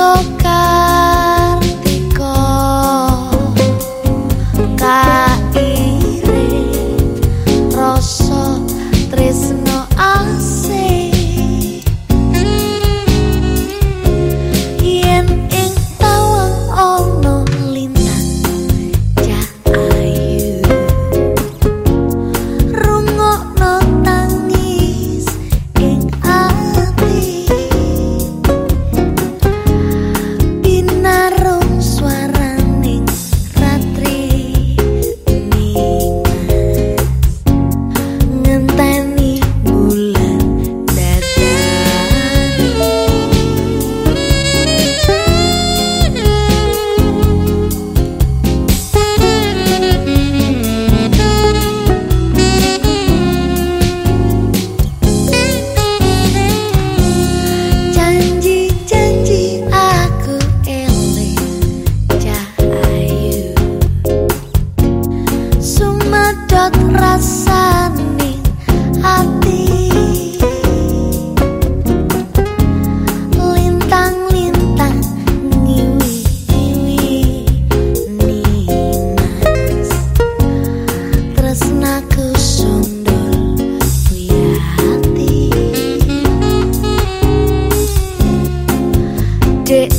속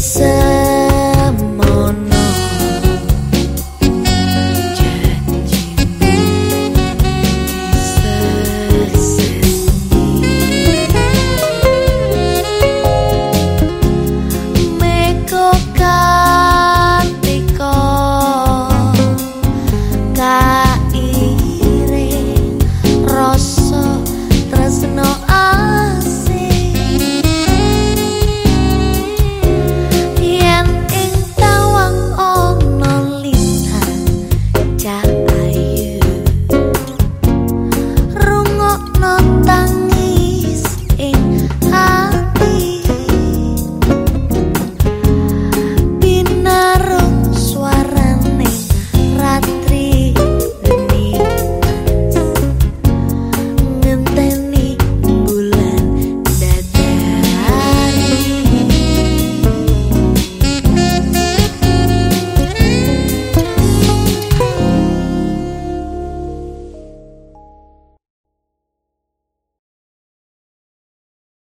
So